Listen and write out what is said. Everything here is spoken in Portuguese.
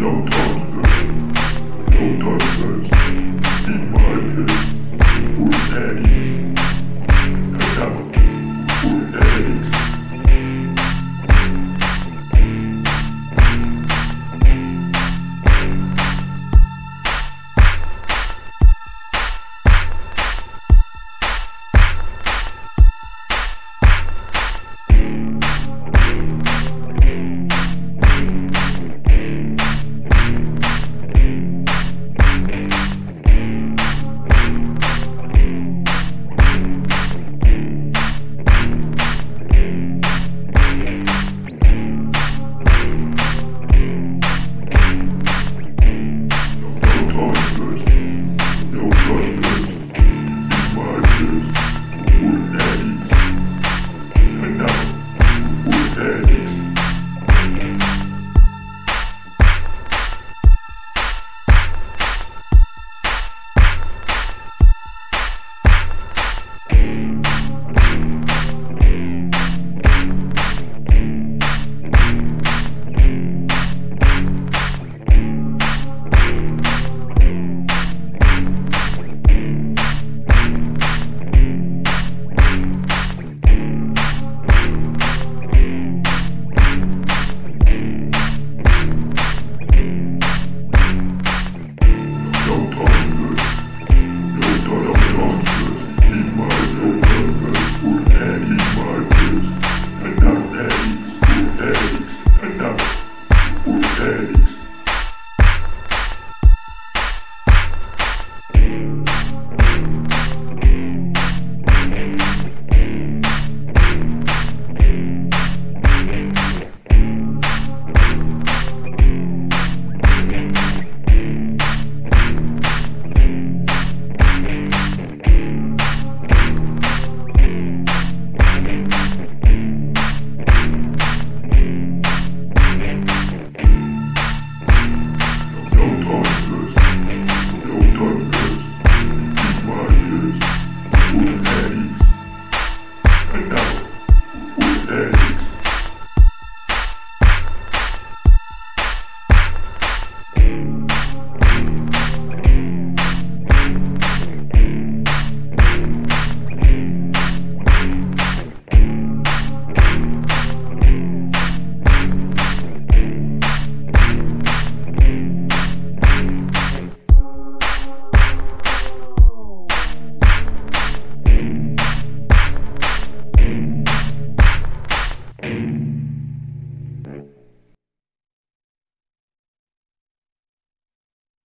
no code.